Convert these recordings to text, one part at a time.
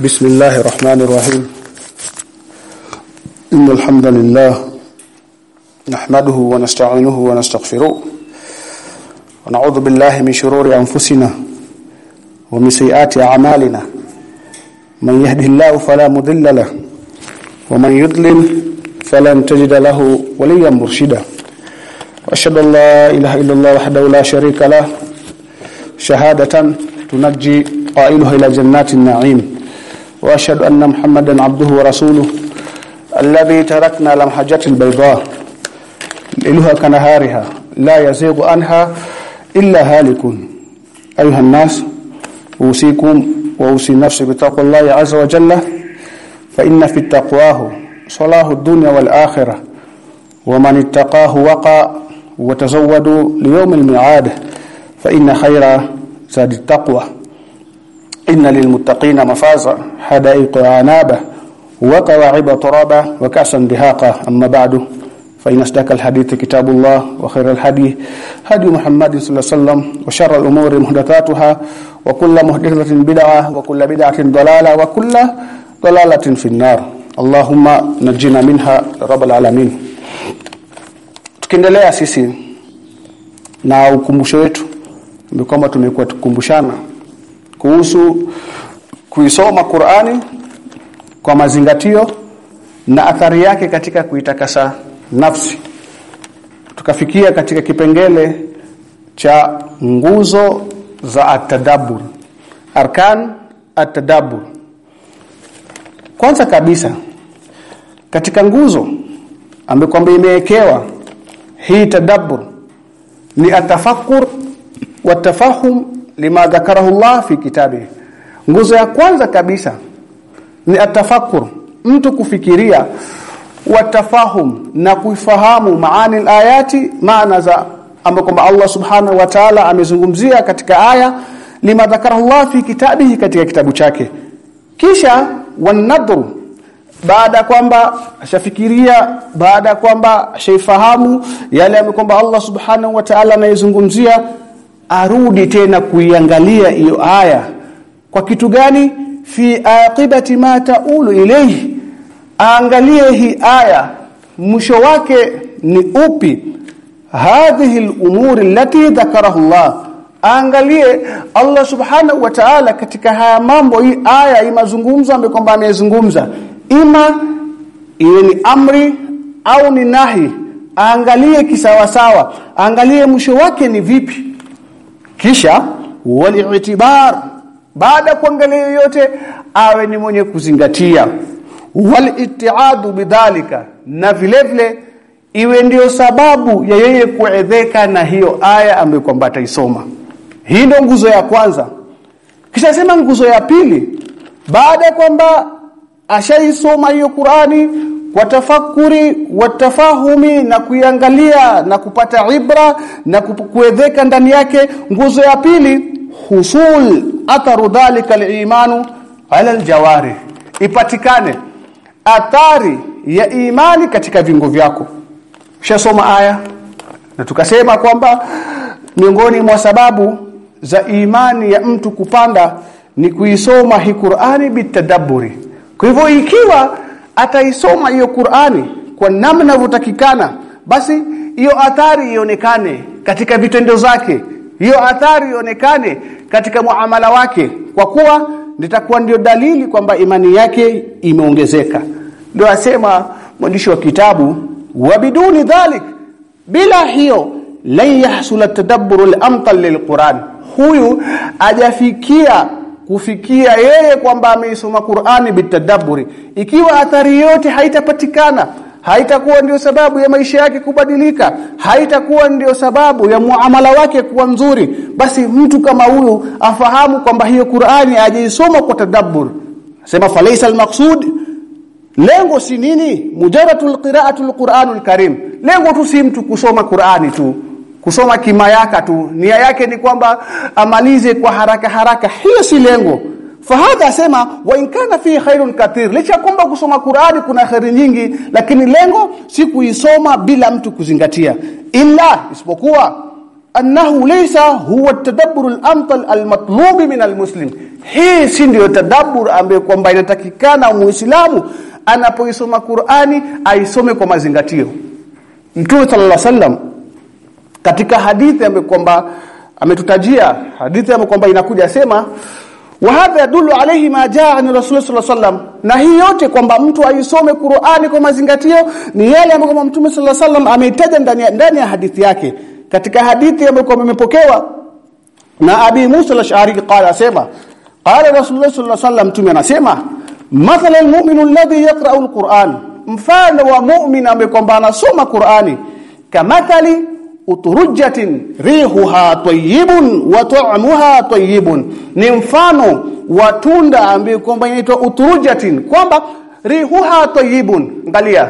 بسم الله الرحمن الرحيم. إن الحمد لله نحمده ونستعينه ونستغفره ونعوذ بالله من شرور أنفسنا ومن سيئات أعمالنا. من يهده الله فلا مضل له ومن يضلل فلن تجد له وليا مرشدا. وأشهد أن لا إله إلا الله وحده لا شريك له شهادة تنجي قائلها إلى جنات النعيم. وأشهد أن محمدا عبده ورسوله الذي تركنا لمحجة البيضاء ليلها كنهارها لا يزيغ عنها إلا هالك. أيها الناس أوصيكم وأوصي نفسي بتقوى الله عز وجل فإن في التقواه صلاح الدنيا والآخرة ومن اتقاه وقى وتزودوا ليوم الميعاد فإن خير زاد التقوى إن للمتقين مفازا حدائق عنابة وكواعب ترابا وكأسا دهاقا أما بعد فإن أصدق الحديث كتاب الله وخير الهدي هدي محمد صلى الله عليه وسلم وشر الأمور محدثاتها وكل محدثة بدعة وكل بدعة ضلالة وكل ضلالة في النار اللهم نجنا منها رب العالمين tukiendelea sisi na ukumbusho wetu ni kwamba tumekuwa tukumbushana kuhusu kuisoma Qur'ani kwa mazingatio na athari yake katika kuitakasa nafsi. Tukafikia katika kipengele cha nguzo za atadabur arkan atadabur kwanza kabisa katika nguzo ambayo kwamba imewekewa hii tadabbur ni atafakkur wa tafahum lima dhakarahu Allah fi kitabi nguzo ya kwanza kabisa ni atafakur mtu kufikiria watafahum na kuifahamu maani alayati maana za kwamba Allah subhanahu wa ta'ala amezungumzia katika aya lima dhakarahu Allah fi kitabihi katika kitabu chake. Kisha wanadhur baada kwamba ashafikiria baada kwamba ashaifahamu yale ambayo Allah subhanahu wa ta'ala anayezungumzia arudi tena kuiangalia hiyo aya. Kwa kitu gani? Fi aqibati ma taulu ilayhi. Aangalie hii aya. Mwisho wake ni upi? Hadhihi al-umur allati dhakarahu Allah. Aangalie Allah subhanahu wa ta'ala katika haya mambo hii aya imazungumza ambayo kwamba amezungumza. Ima iwe ni amri au ni nahi. Aangalie kisawasawa. Aangalie mwisho wake ni vipi kisha wali'tibar baada kuangalia yote awe ni mwenye kuzingatia. Walitiadu bidhalika na vile vile iwe ndiyo sababu ya yeye kuedheka na hiyo aya ambayo kwamba ataisoma. Hii ndio nguzo ya kwanza. Kisha sema nguzo ya pili baada kwamba ashaisoma hiyo Qurani kwa tafakuri watafahumi na kuiangalia na kupata ibra na kuwezeka ndani yake. Nguzo ya pili husul atharu dhalika al-imanu ala al-jawari. Ipatikane athari ya imani katika vingo vyako. Ushasoma aya na tukasema kwamba miongoni mwa sababu za imani ya mtu kupanda ni kuisoma hii Qur'ani bitadaburi kwa hivyo ikiwa ataisoma hiyo Qur'ani kwa namna inavyotakikana basi hiyo athari ionekane katika vitendo zake. Hiyo athari ionekane katika muamala wake kwa kuwa nitakuwa ndio dalili kwamba imani yake imeongezeka. Ndio asema mwandishi wa kitabu wabiduni dhalik bila hiyo lan yahsul tadabbur al-amtal lilquran. Huyu ajafikia kufikia yeye kwamba ameisoma Qur'ani bitadaburi. Ikiwa athari yote haitapatikana haitakuwa ndio sababu ya maisha yake kubadilika haitakuwa ndio sababu ya muamala wake kuwa nzuri basi mtu kama huyu afahamu kwamba hiyo Qur'ani ajeisoma kwa tadabbur. Sema falaisa almaqsud. Lengo si nini? Mujaratul qira'atul Qur'anul Karim. Lengo tu si mtu kusoma Qur'ani tu kusoma kimayaka tu. Nia yake ni kwamba amalize kwa haraka haraka. Hiyo si lengo. Fahadha asema wa in kana fi khairun kathir. Licha kwamba kusoma Qur'ani kuna khairi nyingi lakini lengo si kuisoma bila mtu kuzingatia. Illa isipokuwa annahu laysa huwa at-tadabbur al-amtal al-matlub min al-muslim. Hii si ndio tadabbur ambayo kwamba inatakikana muislamu anapoisoma Qur'ani aisome kwa mazingatio. Mtume sallallahu alaihi wasallam katika hadithi amekwamba kwamba ametutajia hadithi ambayo kwamba inakuja sema wa hadha yadullu alayhi ma jaa an rasul sallallahu alaihi na hii yote kwamba mtu aisome Qur'ani kwa mazingatio ni yale ambayo Mtume sallallahu alaihi ameitaja ndani ya ndani ya hadithi yake. Katika hadithi ambayo imepokewa na Abi Musa al-Ash'ari qala asema qala Rasulullah sallallahu alaihi Mtume anasema mathala al-mu'minu alladhi yaqra'u al-Qur'an. Mfano wa mu'min ambaye kwamba anasoma Qur'ani. Kamathali uturujatin rihuha tayyibun wa ta'muha tayyibun. Ni mfano wa tunda ambaye kwamba inaitwa uturujatin kwamba rihuha tayyibun. Angalia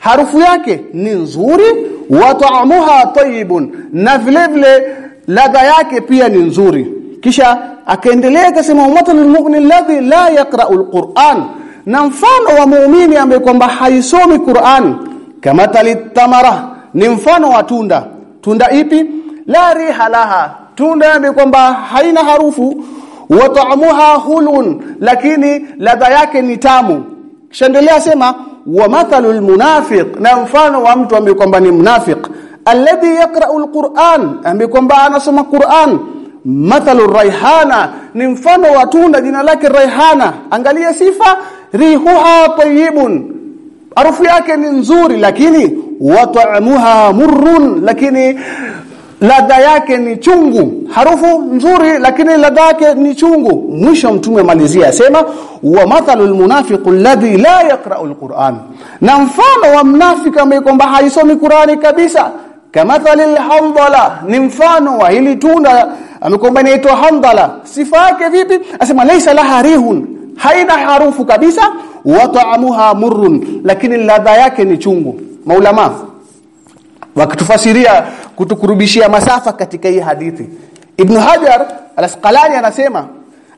harufu yake ni nzuri wa ta'muha tayyibun. Na vile vile ladha yake pia ni nzuri. Kisha akaendelea akasema mathalul mu'min alladhi la yaqra'u alquran. Na mfano wa muumini ambaye kwamba haisomi Qur'an kama talitamara ni mfano wa tunda tunda ipi? La riha laha. Tunda ambaye kwamba haina harufu wa ta'muha hulun lakini ladha yake ni tamu. Kisha endelea sema wa mathalul munafiq. Na mfano wa mtu ambaye kwamba ni mnafiq alladhi yaqra'u alquran. Ambaye kwamba anasoma Qur'an. Mathalu raihana. Ni mfano wa tunda jina lake raihana. Angalia sifa. Rihuha tayyibun. Harufu yake ni nzuri lakini wa ta'muha murrun lakini ladha yake ni chungu. Harufu nzuri lakini ladha yake ni chungu. Mwisho mtume malizia asema wa mathalul munafiqu alladhi la yaqra'u alquran na mfano wa mnafiki ambaye kwamba haisomi Qurani kabisa kamathalil hamdala ni mfano wa hili tunda amekwamba inaitwa hamdala sifa yake vipi? Asema laysa laha rihun. Haina harufu kabisa. Wa ta'amuha murrun. Lakini ladha yake ni chungu maulama wakitufasiria kutukurubishia masafa katika hii hadithi. Ibn hajar al-asqalani anasema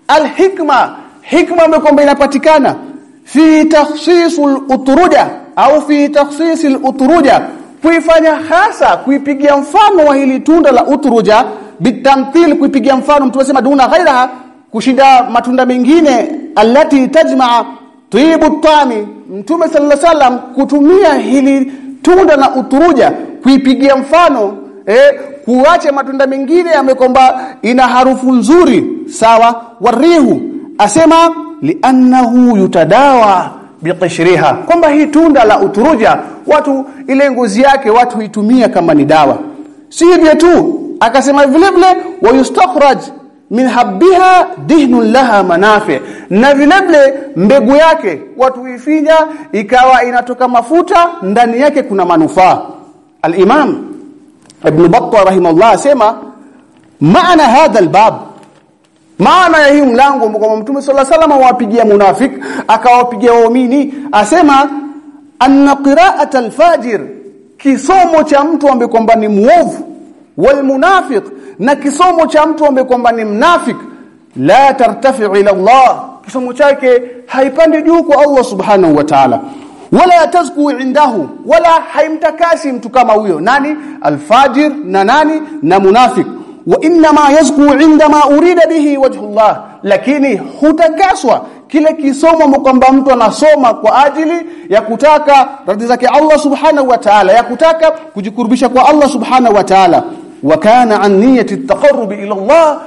al-hikma hikma mekomba inapatikana fi takhsisul utruja au fi takhsisil utruja kuifanya hasa kuipigia mfano wa hili tunda la utruja bitamthil kuipigia mfano mtu anasema duna ghairaha kushinda matunda mengine allati tajmaa tuibu tami. Mtume sallallahu alaihi wasallam kutumia hili tunda na uturuja kuipigia mfano eh kuacha matunda mengine yamekomba ina harufu nzuri sawa warihu. Asema li'annahu yutadawa biqishriha. Kwamba hii tunda la uturuja watu ile ngozi yake watu huitumia kama ni dawa. Si hivyo tu akasema vile vile wayustakhraj min habbiha dihnun laha manafi. Na vile vile mbegu yake watu huifinya ikawa inatoka mafuta ndani yake kuna manufaa. Al-imam ibn battah rahimahullah asema maana hadha al-bab maana ya hii mlango kwa mtume sallallahu alaihi wasallam awapigia munafik akawapigia waumini asema anna qira'at al-fajir kisomo cha mtu ambaye kwamba ni muovu wal munafiq na kisomo cha mtu ambaye kwamba ni mnafik la tartafi ila Allah. Kisomo chake haipandi juu kwa Allah subhanahu wa ta'ala. Wala tazku indahu wala haimtakasi mtu kama huyo. Nani? Alfajir na nani? Na munafik. Wa inma yazku indama urida bihi wajhu wajhullah lakini hutakaswa kile kisomo kwamba mtu anasoma kwa ajili ya kutaka radhi zake Allah subhanahu wa ta'ala ya kutaka kujikurubisha kwa Allah subhanahu wa ta'ala wa kana an niyati at-taqarrub ila Allah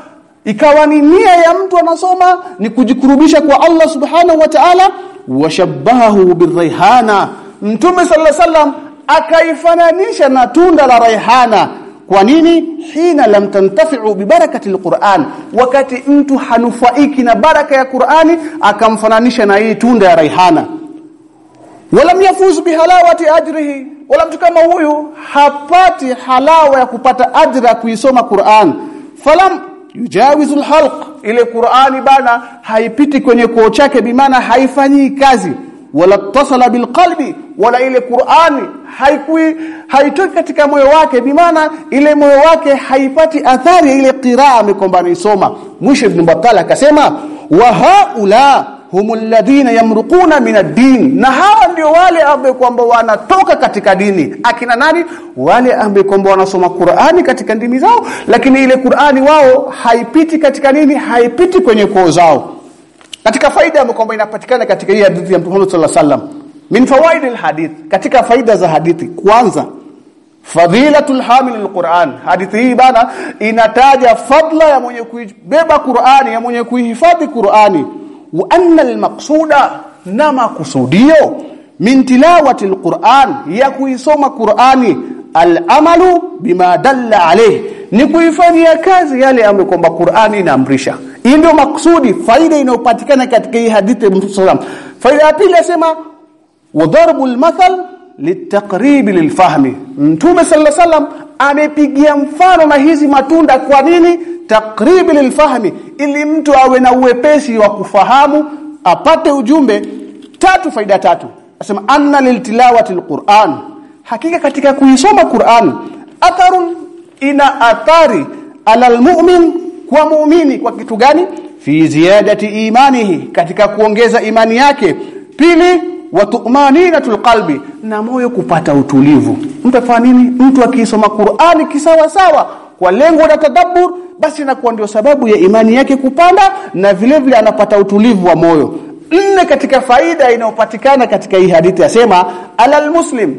ikawa ni nia ya mtu anasoma ni kujikurubisha kwa Allah subhanahu wa ta'ala washabbahu birayhana mtume sallallahu sallam akaifananisha na tunda la raihana. Kwa nini? Hina lam tantafi'u bibarakati alquran. Wakati mtu hanufaiki na baraka ya Qur'ani akamfananisha na hii tunda ya raihana walam yafuz bihalawati ajrihi. Wala mtu kama huyu hapati halawa ya kupata ajra kuisoma Qur'an. Falam yujawizul halq ile Qur'ani bana haipiti kwenye koo chake bimaana haifanyii kazi. Wala tasala bilqalbi. Wala ile Qur'ani haikui haitoki katika moyo wake bimaana ile moyo wake haipati athari ile qiraa amekombana isoma. Mwisho ibn Battal akasema wa haula humul ladina yamruquna min ad-din. Na hawa ndio wale ambao kwamba wanatoka katika dini. Akina nani? Wale ambao kwamba wanasoma Qur'ani katika ndimi zao lakini ile Qur'ani wao haipiti katika nini? Haipiti kwenye koo zao. Katika faida ambayo kwamba inapatikana katika hii hadithi ya Mtume Muhammad sallallahu alaihi wasallam. Min fawaid alhadith. Katika faida za hadithi. Kwanza fadhilatul hamil alquran. Hadithi hii bana inataja fadla ya mwenye kuibeba Qur'ani ya mwenye kuihifadhi Qur'ani wa anna almaqsuda na makusudio min tilawati alquran ya kuisoma Qur'ani alamalu bima dalla alayhi ni kuifanyia kazi yale ambayo kwamba Qur'ani inaamrisha. Hii ndio maksudi faida inayopatikana katika hii hadithi ya Mtume faida ya pili asema wadharbu almathal litaqrib lilfahmi. Mtume sallallahu sallam amepigia mfano na hizi matunda kwa nini? Taqribi lilfahmi ili mtu awe na uwepesi wa kufahamu apate ujumbe. Tatu faida tatu. Asema anna liltilawati alquran hakika katika kuisoma Qur'an atharun ina athari ala almu'min kwa muumini kwa kitu gani? Fi ziyadati imanihi katika kuongeza imani yake. Pili wa tumaninatul qalbi na moyo kupata utulivu. Mtu afanya nini? Mtu akisoma Qur'ani kisawa sawa kwa lengo la tadabbur basi inakuwa ndio sababu ya imani yake kupanda na vile vile anapata utulivu wa moyo. Nne katika faida inayopatikana katika hii hadithi yasema alal muslim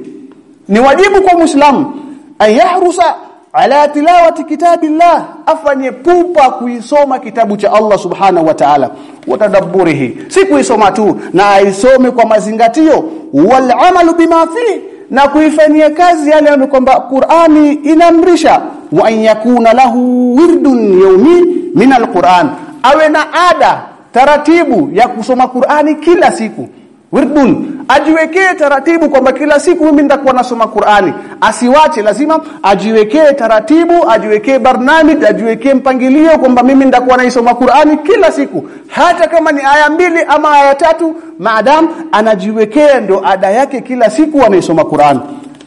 ni wajibu kwa muislamu ayahrusa ala tilawati kitabillah afanye pupa kuisoma kitabu cha Allah subhanahu wa ta'ala watadabburihi si kuisoma tu na aisome kwa mazingatio. Wal amalu bima fi na kuifanyia kazi yale ambayo kwamba Qur'ani inamrisha. Wa an yakuna lahu wirdun yawmi min alquran. Awe na ada taratibu ya kusoma Qur'ani kila siku wirdun ajiwekee taratibu kwamba kila siku mimi nitakuwa nasoma Qur'ani. Asiwache lazima ajiwekee taratibu ajiwekee barnamij ajiwekee mpangilio kwamba mimi nitakuwa naisoma Qur'ani kila siku. Hata kama ni aya mbili ama aya tatu maadam anajiwekea ndo ada yake kila siku anaisoma Qur'ani.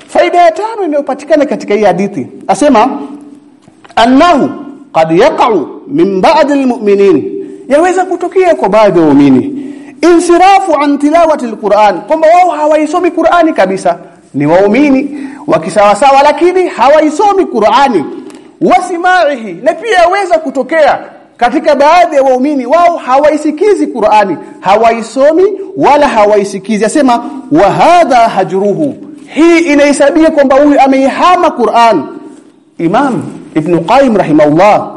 Faida ya tano inayopatikana katika hii hadithi asema annahu qad yaqa'u min ba'd almu'minin yaweza kutokea kwa baadhi ya waumini insirafu an tilawati alquran kwamba wao hawaisomi Qur'ani kabisa. Ni waumini wakisawasawa lakini hawaisomi Qur'ani. Wasimaihi na pia yaweza kutokea katika baadhi ya waumini wao hawaisikizi Qur'ani. Hawaisomi wala hawaisikizi. Asema wa hadha hajruhu. Hii inahesabia kwamba huyu ameihama Qur'an. Imam Ibn Qayyim rahimahullah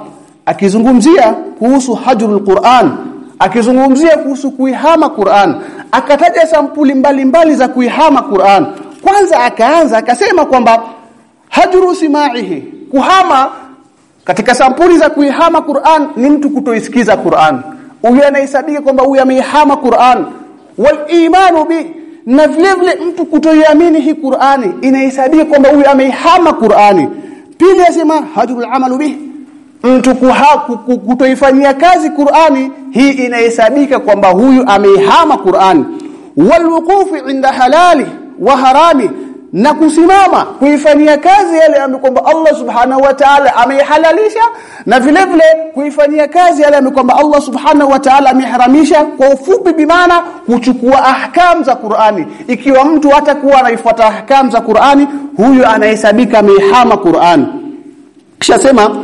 akizungumzia kuhusu hajrul Qur'an akizungumzia kuhusu kuihama Qur'an akataja sampuli mbalimbali mbali za kuihama Qur'an. Kwanza akaanza akasema kwamba hajru simaihi kuhama katika sampuli za kuihama Qur'an ni mtu kutoisikiza Qur'an. Huyu anahesabika kwamba huyu ameihama Qur'an. Wal imanu bi na vile vile mtu kutoiamini hii Qur'ani inahesabika kwamba huyu ameihama Qur'ani. Pili asema hajrul amalu bihi mtu kutoifanyia kazi Qur'ani hii inahesabika kwamba huyu ameihama Qur'ani. Walwuqufi inda halali wa harami na kusimama kuifanyia kazi yale amekwamba Allah subhanahu wa ta'ala ameihalalisha na vile vile kuifanyia kazi yale amekwamba Allah subhanahu wa ta'ala ameharamisha kwa ufupi bimana kuchukua ahkam za Qur'ani. Ikiwa mtu hatakuwa anaifuata ahkam za Qur'ani huyu anahesabika ameihama Qur'ani. Kisha sema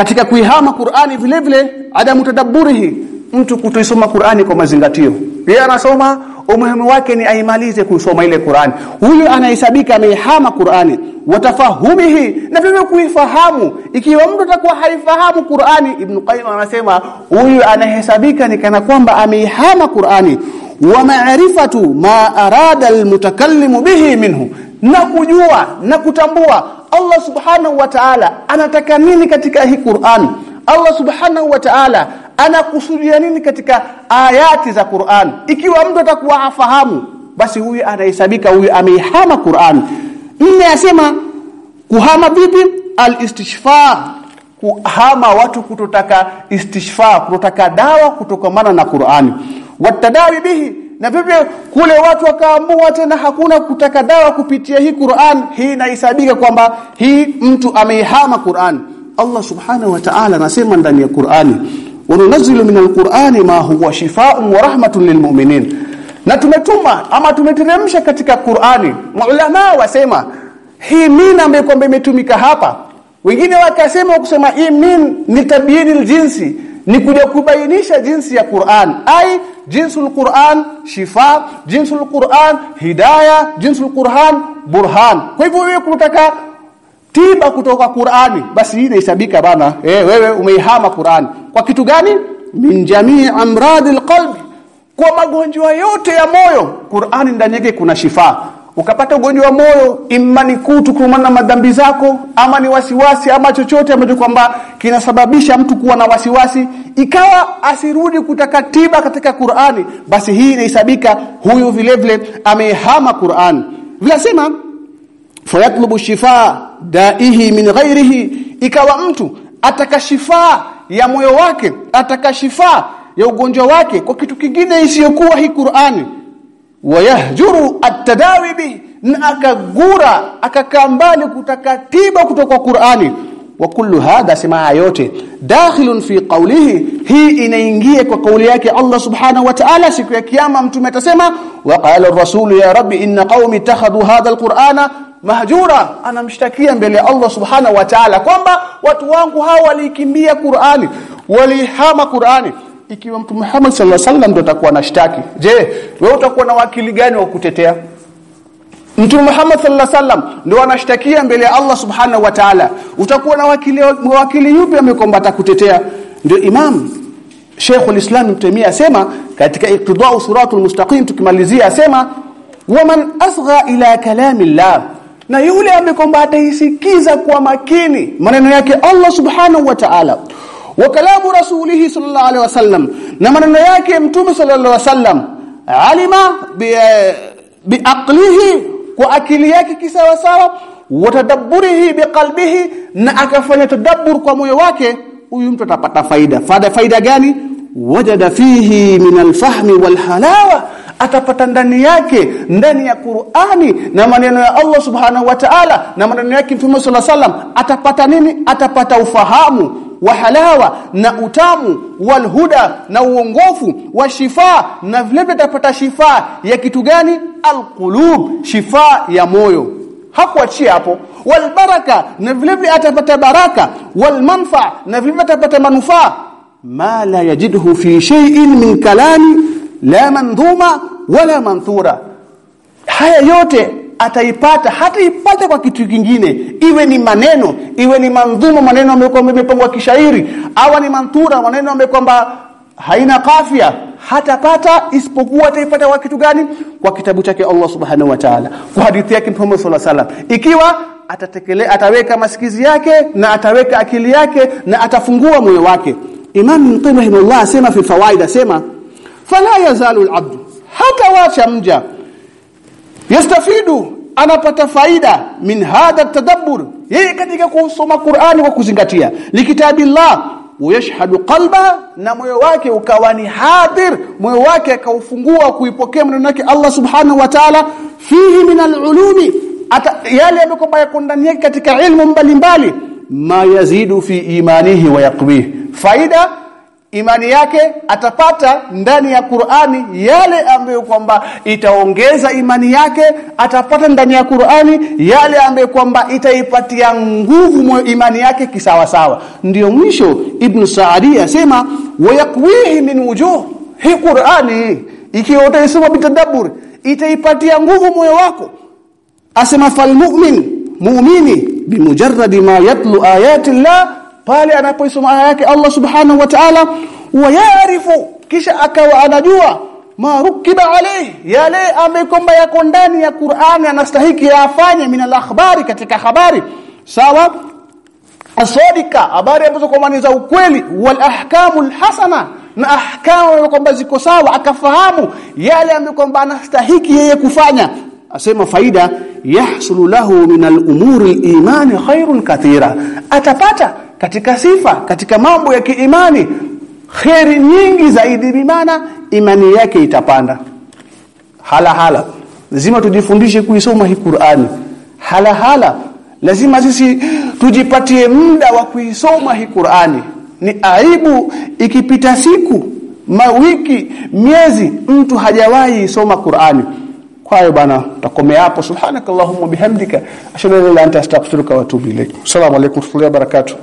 katika kuihama Qur'ani vile vile adamu tadabburihi mtu kutoisoma Qur'ani kwa mazingatio. Yeye anasoma umuhimu wake ni aimalize kusoma ile Qur'ani. Huyu anahesabika ameihama Qur'ani. Watafahumihi na vile kuifahamu. Ikiwa mtu atakuwa haifahamu Qur'ani Ibn Qayyim anasema huyu anahesabika ni kana kwamba ameihama Qur'ani. Wa ma'rifatu ma arada almutakallimu bihi minhu. Na kujua na kutambua Allah subhanahu wa ta'ala anataka nini katika hii Qur'an? Allah subhanahu wa ta'ala anakusudia nini katika ayati za Qur'an? Ikiwa mtu atakuwa afahamu basi huyu anahesabika huyu ameihama Qur'an. Nne asema kuhama vipi? Al-istishfa kuhama watu kutotaka istishfa kutotaka dawa kutokamana na Qur'ani watadawi bihi na vivyo kule watu wakaamua tena hakuna kutaka dawa kupitia hii Qur'an. Hii inahesabika kwamba hii mtu ameihama Qur'an. Allah subhanahu wa ta'ala anasema ndani ya Qur'ani wa minal min alqur'ani ma huwa shifaa'un wa rahmatun lilmu'minin na tumetuma ama tumeteremsha katika Qur'ani maulama wasema hii min ambayo kwamba imetumika hapa. Wengine wakasema kusema hii min ni tabiini aljinsi ni kuja kubainisha jinsi ya Qur'an. Ai jinsul Qur'an shifa jinsul Qur'an hidayah jinsul Qur'an burhan. Kwa hivyo wewe kutaka tiba kutoka Qur'ani basi hii inahesabika bana. Eh wewe umeihama Qur'ani. Kwa kitu gani? Min jamii amradil qalbi. Kwa magonjwa yote ya moyo Qur'ani ndani yake kuna shifa ukapata ugonjwa wa moyo imma ni kutu kumana na madhambi zako ama ni wasiwasi ama chochote ambacho kwamba kinasababisha mtu kuwa na wasiwasi. Ikawa asirudi kutaka tiba katika Qur'ani basi hii inahesabika huyu vile vile amehama Qur'ani Vinasema fayatlubu shifa daihi min ghairihi. Ikawa mtu ataka shifa ya moyo wake ataka shifa ya ugonjwa wake kwa kitu kingine isiyokuwa hii Qur'ani wayahjuru at-tadawi bi na akagura akakaa mbali kutaka tiba kutoka Qur'ani. Wa kullu hadha sema yote dakhilun fi qawlihi hii inaingia kwa kauli yake Allah subhanahu wa ta'ala siku ya kiyama mtume atasema wa qala ar-rasul ya rabbi inna qaumi takhadhu hadha al-qur'ana mahjura. Anamshtakia mbele ya Allah subhanahu wa ta'ala kwamba watu wangu hawa walikimbia Qur'ani walihama Qur'ani ikiwa mtume Muhammad sallallahu alaihi wasallam ndo atakuwa anashtaki je wewe utakuwa na wakili gani wa kutetea? Mtume Muhammad sallallahu alaihi wasallam ndio anashtakia mbele ya Allah subhanahu wa ta'ala. Utakuwa na wakili wakili yupi amekomba atakutetea ndio imam Sheikhul Islam Ibn asema katika iqtida'u siratul mustaqim tukimalizia asema waman asgha ila kalami Allah na yule amekomba ataisikiza kwa makini maneno yake Allah subhanahu wa ta'ala wa kalamu rasulihi sallallahu alaihi wasallam na maneno yake mtume sallallahu alaihi wasallam alima bi bi aqlihi kwa akili yake kisawa sawa watadabburihi biqalbihi na akafanya tadabbur kwa moyo wake huyu mtu atapata faida. Faida faida gani? Wajada fihi min alfahmi walhalawa atapata ndani yake ndani ya Qur'ani na maneno ya Allah subhanahu wa ta'ala na maneno yake Mtume صلى الله عليه atapata nini? Atapata ufahamu wa halawa na utamu walhuda na uongofu wa shifa na vile vile atapata shifa ya kitu gani? Alqulub shifa ya moyo. Hakuachia hapo. Walbaraka na vile vile atapata baraka. Walmanfa na vile vile atapata manufaa. Ma la yajidhu fi shay'in min kalami la mandhuma wala manthura. Haya yote ataipata hata ipate kwa kitu kingine. Iwe ni maneno iwe ni mandhumo maneno ambayo yamepangwa kishairi au ni manthura maneno ambayo kwamba haina kafia hatapata isipokuwa ataipata kwa kitu gani? Kwa kitabu chake Allah subhanahu wa ta'ala. Kwa hadithi yake Muhammad sallallahu alaihi wasallam. Ikiwa atatekele ataweka masikizi yake na ataweka akili yake na atafungua moyo wake. Imam Ibn rahimahullah asema fi fawaida asema fala yazalu al-abd hata wacha mja yastafidu anapata faida min hadha tadabbur yeye katika kusoma Qur'ani kwa kuzingatia. Likitabillah wayashhadu qalba na moyo wake ukawa ni hadir moyo wake akaufungua kuipokea maneno yake Allah subhanahu wa ta'ala. Fihi min al-ulumi yale ambayo yako ndani yake katika ilmu mbalimbali. Ma yazidu fi imanihi wa yaqwihi. Faida imani yake atapata ndani ya Qur'ani yale ambayo kwamba itaongeza imani yake atapata ndani ya Qur'ani yale ambayo kwamba itaipatia nguvu imani yake kisawa sawa ndiyo mwisho Ibn Saadi asema wayakwihi min wujuh. Hi Qur'ani ikiwa utaisoma bitadabbur itaipatia nguvu moyo wako. Asema fal mu'min mu'mini bimujarradi ma yatlu ayati Allah pale anapoisoma aya yake Allah subhanahu wa ta'ala wayarifu kisha akawa anajua marukiba alayhi yale amekomba yako ndani ya Qur'ani anastahiki afanye min al-akhbari katika habari. Sawa? Asodika habari ambazo kwa za ukweli. Wal ahkamul hasana na ahkamu kwamba ziko sawa akafahamu yale ambayo kwamba anastahiki yeye kufanya. Asema faida yahsulu lahu min al-umuri al-imani khairun kathira. Atapata katika sifa katika mambo ya kiimani khairi nyingi zaidi. Bimana imani yake itapanda. Hala hala lazima tujifundishe kuisoma hii Qur'ani. Hala hala lazima sisi tujipatie muda wa kuisoma hii Qur'ani. Ni aibu ikipita siku mawiki miezi mtu hajawahi isoma Qur'ani kwa hiyo bana takomea hapo. Subhanakallahumma bihamdika. Ashhadu an la ilaha illa anta astaghfiruka wa atubu ilaik assalamu alaykum wa rahmatullahi wa barakatuh